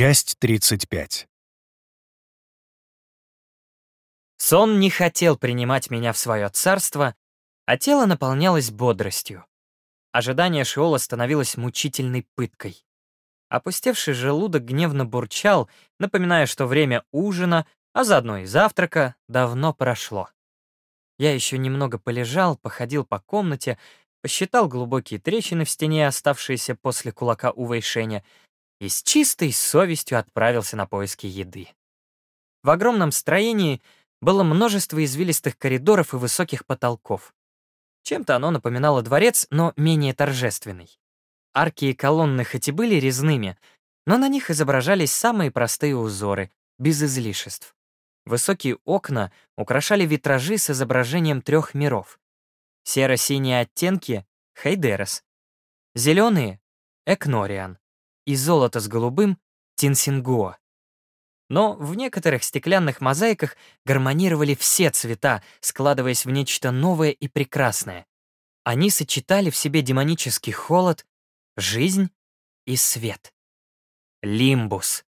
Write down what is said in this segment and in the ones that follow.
Часть 35. Сон не хотел принимать меня в свое царство, а тело наполнялось бодростью. Ожидание Шиола становилось мучительной пыткой. Опустевший желудок гневно бурчал, напоминая, что время ужина, а заодно и завтрака, давно прошло. Я еще немного полежал, походил по комнате, посчитал глубокие трещины в стене, оставшиеся после кулака у Вэйшеня, и с чистой совестью отправился на поиски еды. В огромном строении было множество извилистых коридоров и высоких потолков. Чем-то оно напоминало дворец, но менее торжественный. Арки и колонны хоть и были резными, но на них изображались самые простые узоры, без излишеств. Высокие окна украшали витражи с изображением трех миров. Серо-синие оттенки — Хейдерес. Зеленые — Экнориан и золото с голубым — Тинсингуа. Но в некоторых стеклянных мозаиках гармонировали все цвета, складываясь в нечто новое и прекрасное. Они сочетали в себе демонический холод, жизнь и свет. Лимбус.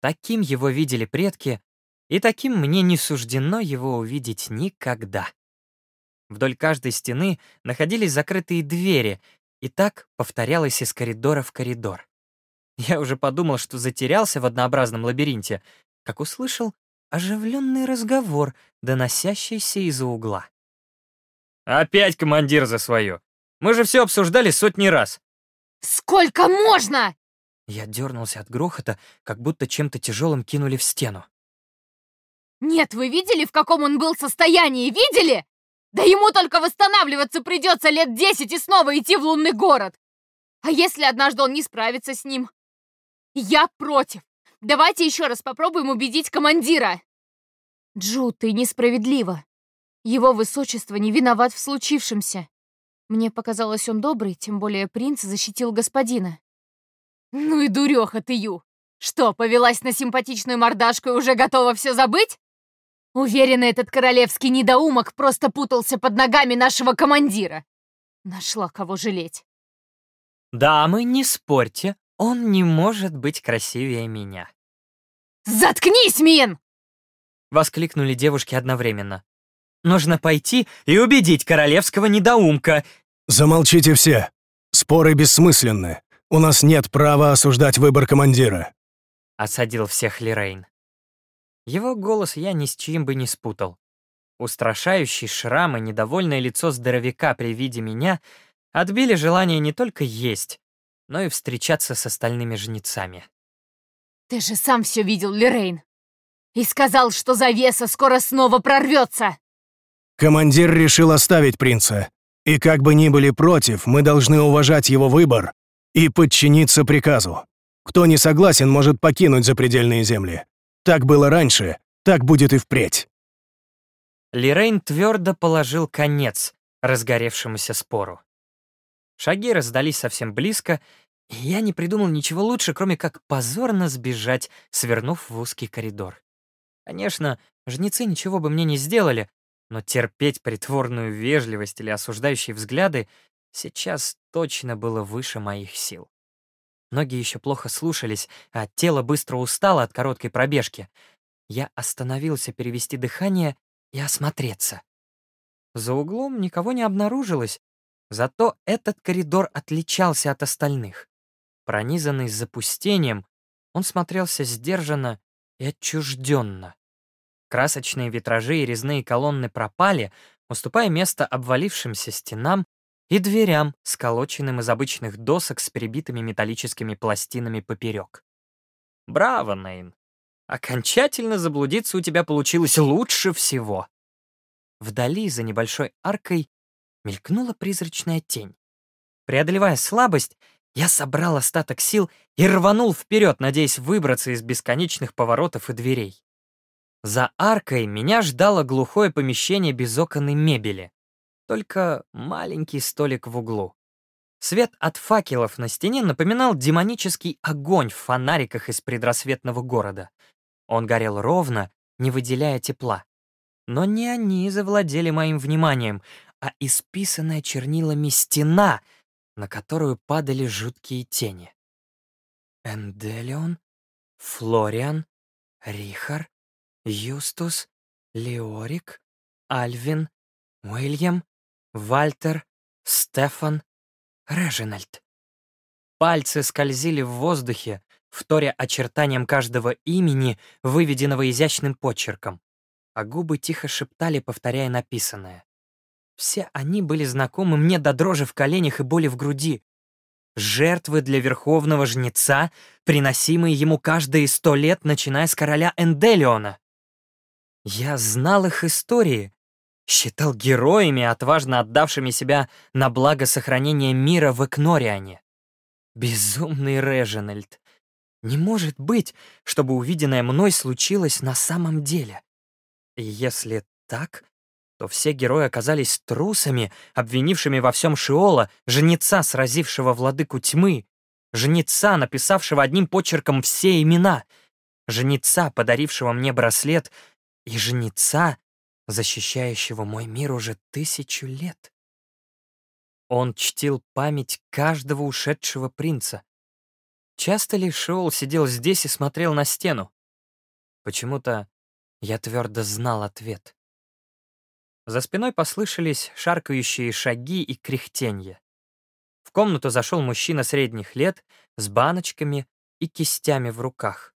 Таким его видели предки, и таким мне не суждено его увидеть никогда. Вдоль каждой стены находились закрытые двери, и так повторялось из коридора в коридор. Я уже подумал, что затерялся в однообразном лабиринте, как услышал оживленный разговор, доносящийся из-за угла. «Опять командир за свое! Мы же все обсуждали сотни раз!» «Сколько можно?» Я дернулся от грохота, как будто чем-то тяжелым кинули в стену. «Нет, вы видели, в каком он был состоянии? Видели? Да ему только восстанавливаться придется лет десять и снова идти в лунный город! А если однажды он не справится с ним? Я против. Давайте еще раз попробуем убедить командира. Джу, ты несправедлива. Его высочество не виноват в случившемся. Мне показалось, он добрый, тем более принц защитил господина. Ну и дуреха ты, Ю. Что, повелась на симпатичную мордашку и уже готова все забыть? Уверена, этот королевский недоумок просто путался под ногами нашего командира. Нашла кого жалеть. «Дамы, не спорьте, он не может быть красивее меня. «Заткнись, Мин!» Воскликнули девушки одновременно. «Нужно пойти и убедить королевского недоумка!» Замолчите все. Споры бессмысленны. У нас нет права осуждать выбор командира. Осадил всех Лирейн. Его голос я ни с чьим бы не спутал. Устрашающий шрам и недовольное лицо здоровяка при виде меня отбили желание не только есть, но и встречаться с остальными жнецами. «Ты же сам все видел, Лирейн, и сказал, что завеса скоро снова прорвется!» Командир решил оставить принца. И как бы ни были против, мы должны уважать его выбор и подчиниться приказу. Кто не согласен, может покинуть запредельные земли. Так было раньше, так будет и впредь. Лирейн твердо положил конец разгоревшемуся спору. Шаги раздались совсем близко, и я не придумал ничего лучше, кроме как позорно сбежать, свернув в узкий коридор. Конечно, жнецы ничего бы мне не сделали, но терпеть притворную вежливость или осуждающие взгляды сейчас точно было выше моих сил. Ноги еще плохо слушались, а тело быстро устало от короткой пробежки. Я остановился перевести дыхание и осмотреться. За углом никого не обнаружилось, Зато этот коридор отличался от остальных. Пронизанный запустением, он смотрелся сдержанно и отчужденно. Красочные витражи и резные колонны пропали, уступая место обвалившимся стенам и дверям, сколоченным из обычных досок с перебитыми металлическими пластинами поперек. Браво, Нейн! Окончательно заблудиться у тебя получилось лучше всего. Вдали, за небольшой аркой, мелькнула призрачная тень. Преодолевая слабость, я собрал остаток сил и рванул вперед, надеясь выбраться из бесконечных поворотов и дверей. За аркой меня ждало глухое помещение без окон и мебели. Только маленький столик в углу. Свет от факелов на стене напоминал демонический огонь в фонариках из предрассветного города. Он горел ровно, не выделяя тепла. Но не они завладели моим вниманием, а исписанная чернилами стена, на которую падали жуткие тени. Энделион? Флориан, Рихар, Юстус, Леорик, Альвин, Уильям, Вальтер, Стефан, Режинальд. Пальцы скользили в воздухе, вторя очертаниям каждого имени, выведенного изящным почерком, а губы тихо шептали, повторяя написанное. Все они были знакомы мне до дрожи в коленях и боли в груди. Жертвы для верховного жнеца, приносимые ему каждые сто лет, начиная с короля Энделиона. Я знал их истории, считал героями, отважно отдавшими себя на благо сохранения мира в Экнориане. Безумный Реженальд. Не может быть, чтобы увиденное мной случилось на самом деле. Если так, то все герои оказались трусами, обвинившими во всем Шиола, жнеца, сразившего владыку тьмы, жнеца, написавшего одним почерком все имена, жнеца, подарившего мне браслет, и жнеца, защищающего мой мир уже тысячу лет. Он чтил память каждого ушедшего принца. Часто ли Шиол сидел здесь и смотрел на стену? Почему-то я твердо знал ответ. За спиной послышались шаркающие шаги и кряхтенье. В комнату зашел мужчина средних лет с баночками и кистями в руках.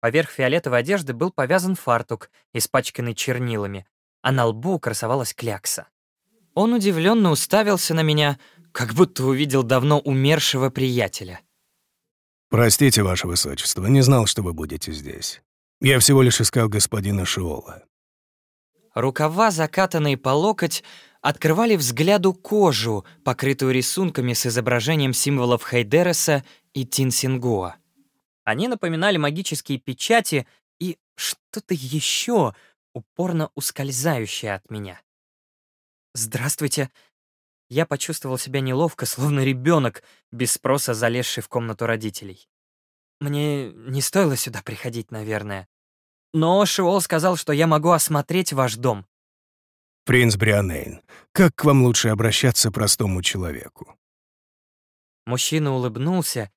Поверх фиолетовой одежды был повязан фартук, испачканный чернилами, а на лбу красовалась клякса. Он удивленно уставился на меня, как будто увидел давно умершего приятеля. «Простите, Ваше Высочество, не знал, что вы будете здесь. Я всего лишь искал господина Шиола». Рукава, закатанные по локоть, открывали взгляду кожу, покрытую рисунками с изображением символов Хайдереса и Тинсингуа. Они напоминали магические печати и что-то еще, упорно ускользающее от меня. «Здравствуйте». Я почувствовал себя неловко, словно ребенок, без спроса залезший в комнату родителей. Мне не стоило сюда приходить, наверное. Но Шиол сказал, что я могу осмотреть ваш дом. «Принц Брианейн, как к вам лучше обращаться простому человеку?» Мужчина улыбнулся,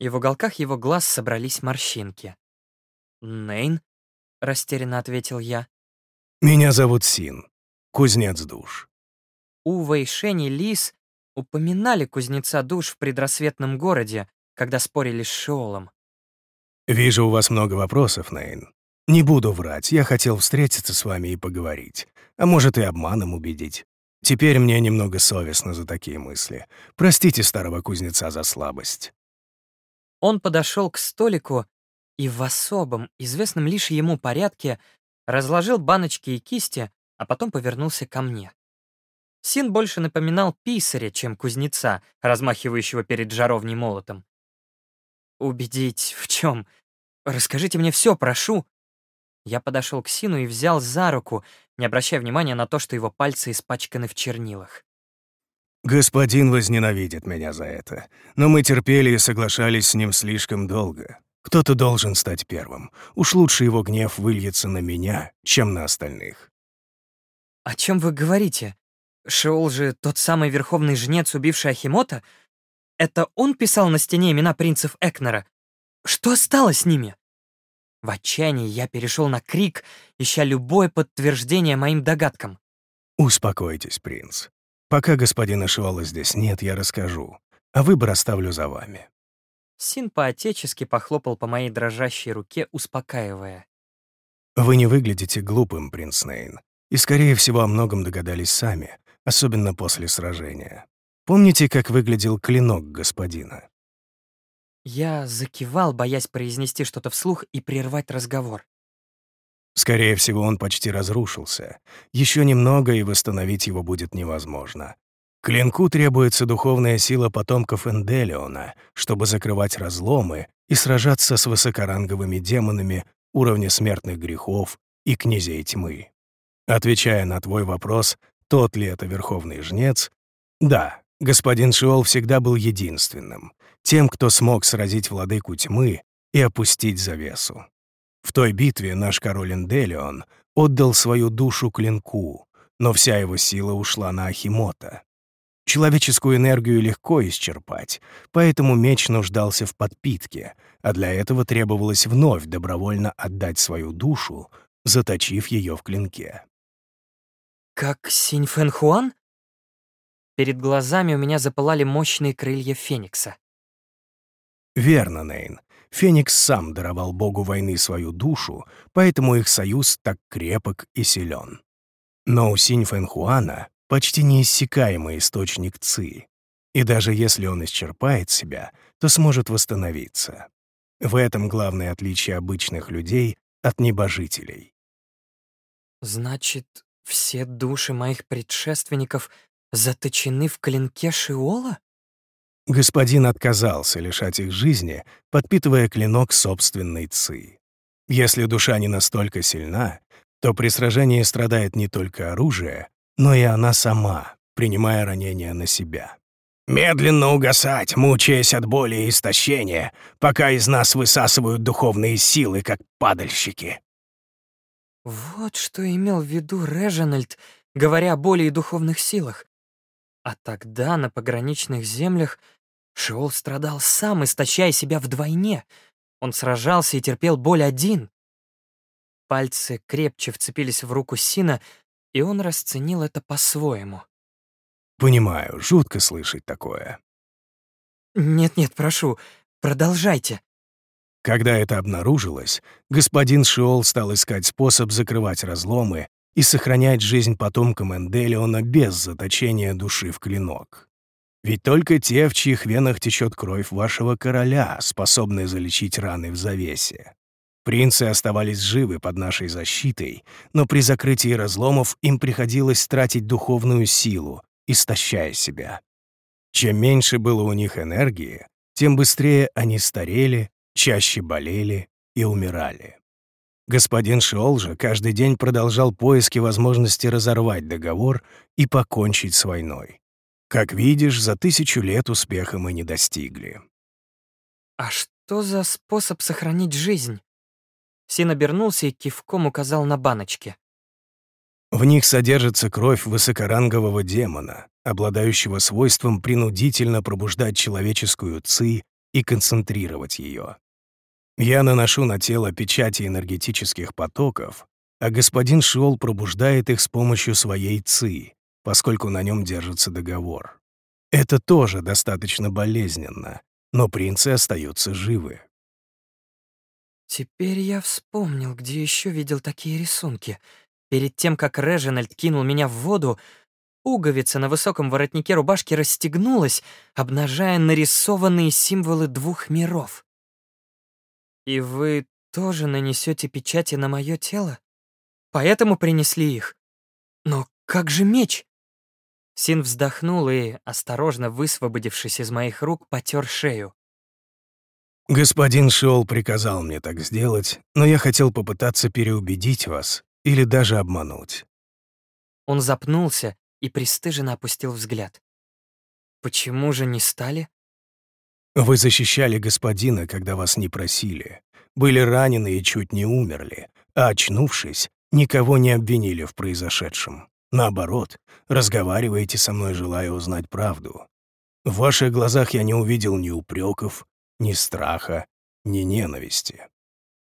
и в уголках его глаз собрались морщинки. «Нейн?» — растерянно ответил я. «Меня зовут Син, кузнец душ». Ува и Шени Лис упоминали кузнеца душ в предрассветном городе, когда спорили с Шиолом. «Вижу, у вас много вопросов, Нейн. Не буду врать, я хотел встретиться с вами и поговорить, а может и обманом убедить. Теперь мне немного совестно за такие мысли. Простите старого кузнеца за слабость». Он подошел к столику и в особом, известном лишь ему порядке, разложил баночки и кисти, а потом повернулся ко мне. Син больше напоминал писаря, чем кузнеца, размахивающего перед жаровней молотом. «Убедить в чем? Расскажите мне все, прошу!» Я подошел к Сину и взял за руку, не обращая внимания на то, что его пальцы испачканы в чернилах. «Господин возненавидит меня за это, но мы терпели и соглашались с ним слишком долго. Кто-то должен стать первым. Уж лучше его гнев выльется на меня, чем на остальных». «О чем вы говорите? Шеол же тот самый верховный жнец, убивший Ахимота? Это он писал на стене имена принцев Экнера? Что стало с ними?» В отчаянии я перешел на крик, ища любое подтверждение моим догадкам. «Успокойтесь, принц. Пока господина Шиола здесь нет, я расскажу, а выбор оставлю за вами». Син по-отечески похлопал по моей дрожащей руке, успокаивая. «Вы не выглядите глупым, принц Нейн, и, скорее всего, о многом догадались сами, особенно после сражения. Помните, как выглядел клинок господина?» Я закивал, боясь произнести что-то вслух и прервать разговор. Скорее всего, он почти разрушился. Еще немного, и восстановить его будет невозможно. Клинку требуется духовная сила потомков Энделиона, чтобы закрывать разломы и сражаться с высокоранговыми демонами уровня смертных грехов и князей тьмы. Отвечая на твой вопрос, тот ли это верховный жнец, да, господин Шиол всегда был единственным, тем, кто смог сразить владыку тьмы и опустить завесу. В той битве наш король Энделион отдал свою душу клинку, но вся его сила ушла на Ахимота. Человеческую энергию легко исчерпать, поэтому меч нуждался в подпитке, а для этого требовалось вновь добровольно отдать свою душу, заточив ее в клинке. «Как Синь Фэн Хуан?» Перед глазами у меня запылали мощные крылья Феникса. Верно, Нейн. Феникс сам даровал богу войны свою душу, поэтому их союз так крепок и силен. Но у Синь Фэн Хуана почти неиссякаемый источник ци, и даже если он исчерпает себя, то сможет восстановиться. В этом главное отличие обычных людей от небожителей. «Значит, все души моих предшественников заточены в клинке Шиола?» Господин отказался лишать их жизни, подпитывая клинок собственной ци. Если душа не настолько сильна, то при сражении страдает не только оружие, но и она сама, принимая ранения на себя. Медленно угасать, мучаясь от боли и истощения, пока из нас высасывают духовные силы, как падальщики. Вот что имел в виду Реженальд, говоря о боли и духовных силах. А тогда на пограничных землях Шиол страдал сам, истощая себя вдвойне. Он сражался и терпел боль один. Пальцы крепче вцепились в руку Сина, и он расценил это по-своему. Понимаю, жутко слышать такое. Нет-нет, прошу, продолжайте. Когда это обнаружилось, господин Шиол стал искать способ закрывать разломы и сохранять жизнь потомкам Энделиона без заточения души в клинок. Ведь только те, в чьих венах течет кровь вашего короля, способны залечить раны в завесе. Принцы оставались живы под нашей защитой, но при закрытии разломов им приходилось тратить духовную силу, истощая себя. Чем меньше было у них энергии, тем быстрее они старели, чаще болели и умирали. Господин Шиол же каждый день продолжал поиски возможности разорвать договор и покончить с войной. Как видишь, за тысячу лет успеха мы не достигли. «А что за способ сохранить жизнь?» Син обернулся и кивком указал на баночки. В них содержится кровь высокорангового демона, обладающего свойством принудительно пробуждать человеческую ци и концентрировать ее. Я наношу на тело печати энергетических потоков, а господин Шиол пробуждает их с помощью своей ци, поскольку на нем держится договор. Это тоже достаточно болезненно, но принцы остаются живы. Теперь я вспомнил, где еще видел такие рисунки. Перед тем, как Режинальд кинул меня в воду, пуговица на высоком воротнике рубашки расстегнулась, обнажая нарисованные символы двух миров. «И вы тоже нанесете печати на мое тело? Поэтому принесли их? Но как же меч?» Син вздохнул и, осторожно высвободившись из моих рук, потер шею. «Господин Шиол приказал мне так сделать, но я хотел попытаться переубедить вас или даже обмануть». Он запнулся и пристыженно опустил взгляд. «Почему же не стали?» «Вы защищали господина, когда вас не просили, были ранены и чуть не умерли, а очнувшись, никого не обвинили в произошедшем. Наоборот, разговариваете со мной, желая узнать правду. В ваших глазах я не увидел ни упреков, ни страха, ни ненависти.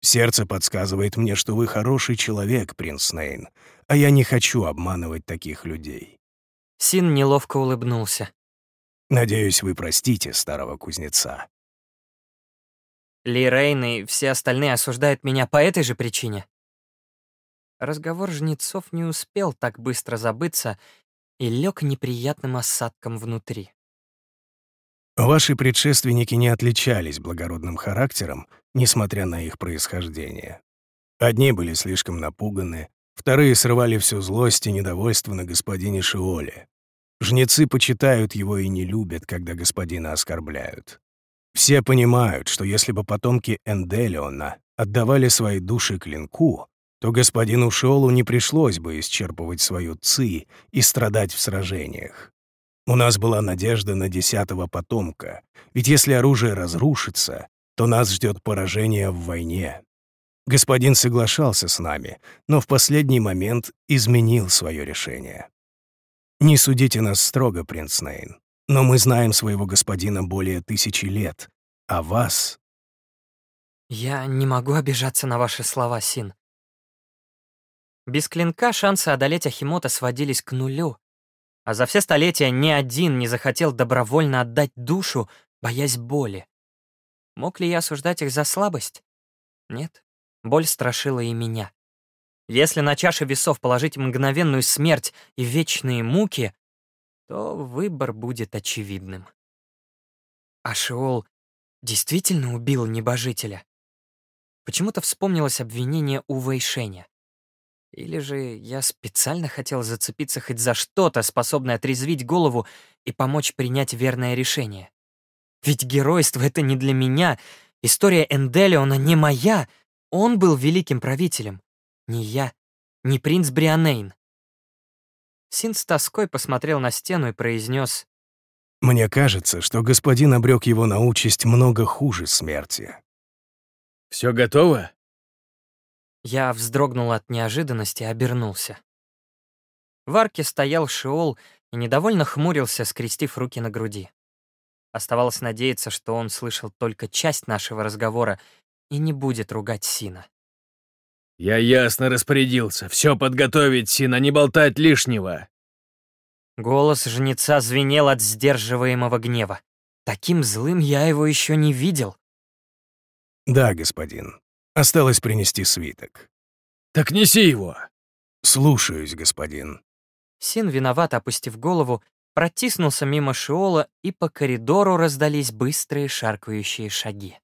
Сердце подсказывает мне, что вы хороший человек, принц Нейн, а я не хочу обманывать таких людей. Син неловко улыбнулся. Надеюсь, вы простите старого кузнеца. Ли Рейн и все остальные осуждают меня по этой же причине. Разговор жнецов не успел так быстро забыться и лег неприятным осадком внутри. Ваши предшественники не отличались благородным характером, несмотря на их происхождение. Одни были слишком напуганы, вторые срывали всю злость и недовольство на господине Шиоле. Жнецы почитают его и не любят, когда господина оскорбляют. Все понимают, что если бы потомки Энделиона отдавали свои души клинку, то господину Шиолу не пришлось бы исчерпывать свою ци и страдать в сражениях. У нас была надежда на десятого потомка, ведь если оружие разрушится, то нас ждет поражение в войне. Господин соглашался с нами, но в последний момент изменил свое решение. Не судите нас строго, принц Нейн, но мы знаем своего господина более тысячи лет, а вас... Я не могу обижаться на ваши слова, Син. Без клинка шансы одолеть Ахимота сводились к нулю, а за все столетия ни один не захотел добровольно отдать душу, боясь боли. Мог ли я осуждать их за слабость? Нет, боль страшила и меня. Если на чаше весов положить мгновенную смерть и вечные муки, то выбор будет очевидным. А Шиол действительно убил небожителя? Почему-то вспомнилось обвинение у Вэйшеня. Или же я специально хотел зацепиться хоть за что-то, способное отрезвить голову и помочь принять верное решение. Ведь геройство — это не для меня, история Энделиона не моя, он был великим правителем. Не я, не принц Брианейн. Син с тоской посмотрел на стену и произнес: «Мне кажется, что господин обрек его на участь много хуже смерти». «Все готово?» Я вздрогнул от неожиданности и обернулся. В арке стоял Шиол и недовольно хмурился, скрестив руки на груди. Оставалось надеяться, что он слышал только часть нашего разговора и не будет ругать Сина. «Я ясно распорядился. Все подготовить, Сина, не болтать лишнего!» Голос жнеца звенел от сдерживаемого гнева. Таким злым я его еще не видел. «Да, господин. Осталось принести свиток». «Так неси его!» «Слушаюсь, господин». Син, виноват опустив голову, протиснулся мимо Шиола, и по коридору раздались быстрые шаркающие шаги.